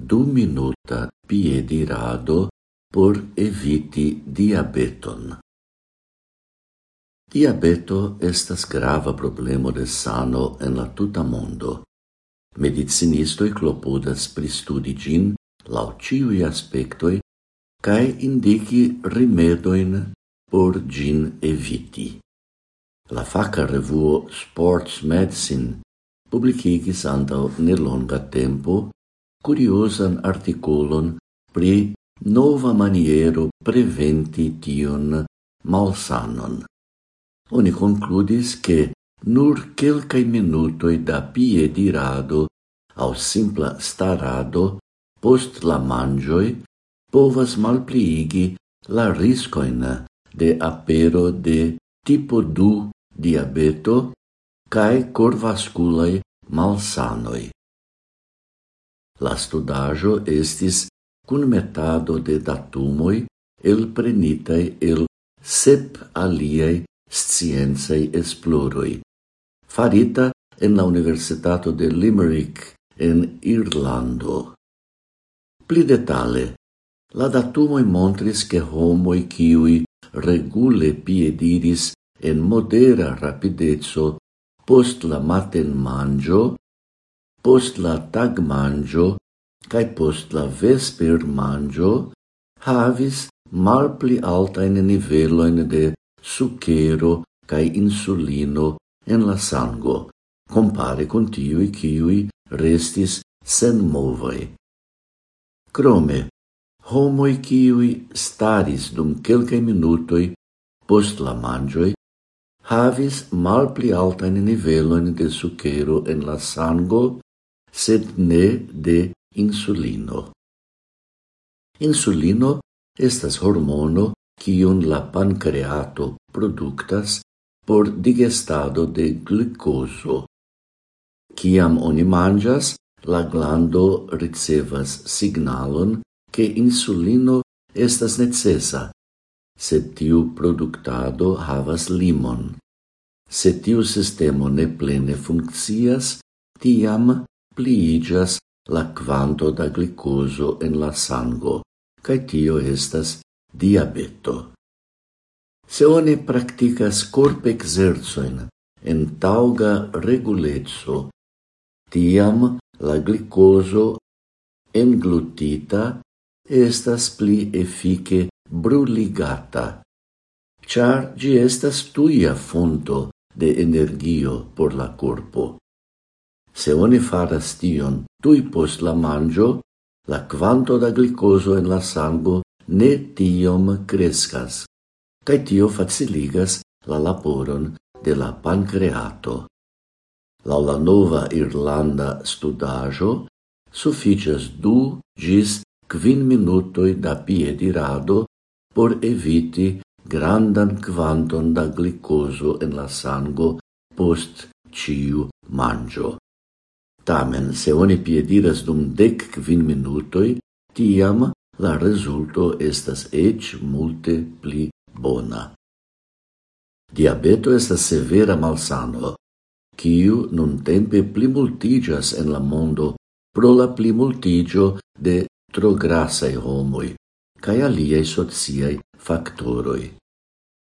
du minuta piedirado por eviti diabeton. Diabeto estas grava problemo de sano en la tuta mondo. Medicinistoi clopodas pristudi gin lau ciui aspectoi cae indici rimedoin por gin eviti. La faca revuo Sports Medicine publicigis antau nelonga tempo curiosan articolon pri nova maniero preventi tion malsanon. Oni concludis che nur quelcae minutoi da piedirado au simpla starado post la mangioi povas malpliigi la riscoin de apero de tipo 2 diabeto cae corvasculae malsanoi. La studajo estis kunmetado de datumoi el prenitai el sep aliei scienzei esploroi. farita en la Universitato de Limerick en Irlando. Pli detale, la datumoi montris ke homoi kiuj regule piediris en modera rapidezzo post la maten mangio post la tagmangio cae post la vesper mangio havis malpli altain niveloin de sucero cae insulino en la sango, compare con tiui ciui restis sen movoi. Crome, homoi ciui staris dum quelcae minutoi post la mangioi havis malpli altain niveloin de sucero en la sango sed ne de insulino. Insulino estas hormono kiun la pancreato productas por digestado de glucoso. Kiam oni manĝas, la glando ricevas signalon ke insulino estas necessa, sed tiu productado havas limon. Se tiu sistemo ne plene funccias, tiam pliigas la quanto da glicoso en la sango, cae tio estas diabeto. Se oni corp exerzoin en tauga reguleco, tiam la glicoso englutita estas pli efike bruligata, char gi estas tuia fonto de energio por la corpo. Se oni faras tion tui post la mangio, la quanto da glicoso en la sango ne tiom crescas, cae tio faciligas la laboron de la pancreato. La la nova Irlanda studajo, sufficias du gis quin minutoi da piedirado por eviti grandan quanton da glicoso en la sango post ciu mangio. Tamen, se oni piediras dum dec quin minutoi, tiam la rezulto estas ec multe pli bona. Diabeto estas severa malsano, kiu pli multigas en la mondo pro la plimultiĝo de tro homoi, cae kaj aliaj factoroi.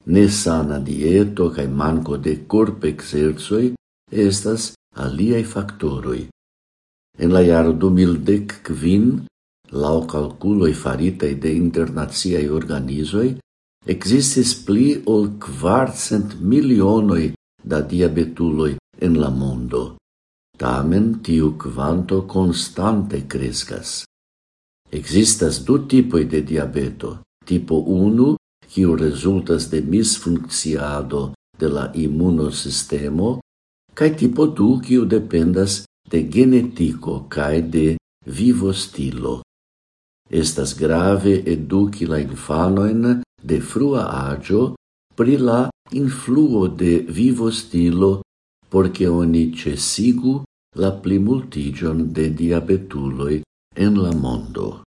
Nesana dieto kaj manko de corp exerzoi estas aliei factoroi, En la iaro 2015, lau calculoi faritei de internaziai organizoi, existis pli ol 400 milionoi da diabetuloi en la mondo. Tamen tiu quanto constante crescas. Existas du tipoi de diabeto: tipo 1, kiu rezultas de misfunkciado de la immunosistemo, cae tipo 2, kiu dependas de genetico cae de vivo stilo. Estas grave educi la infanoin de frua agio pri la influo de vivo stilo porque oni cesigu la plimultigion de diabetuloi en la mondo.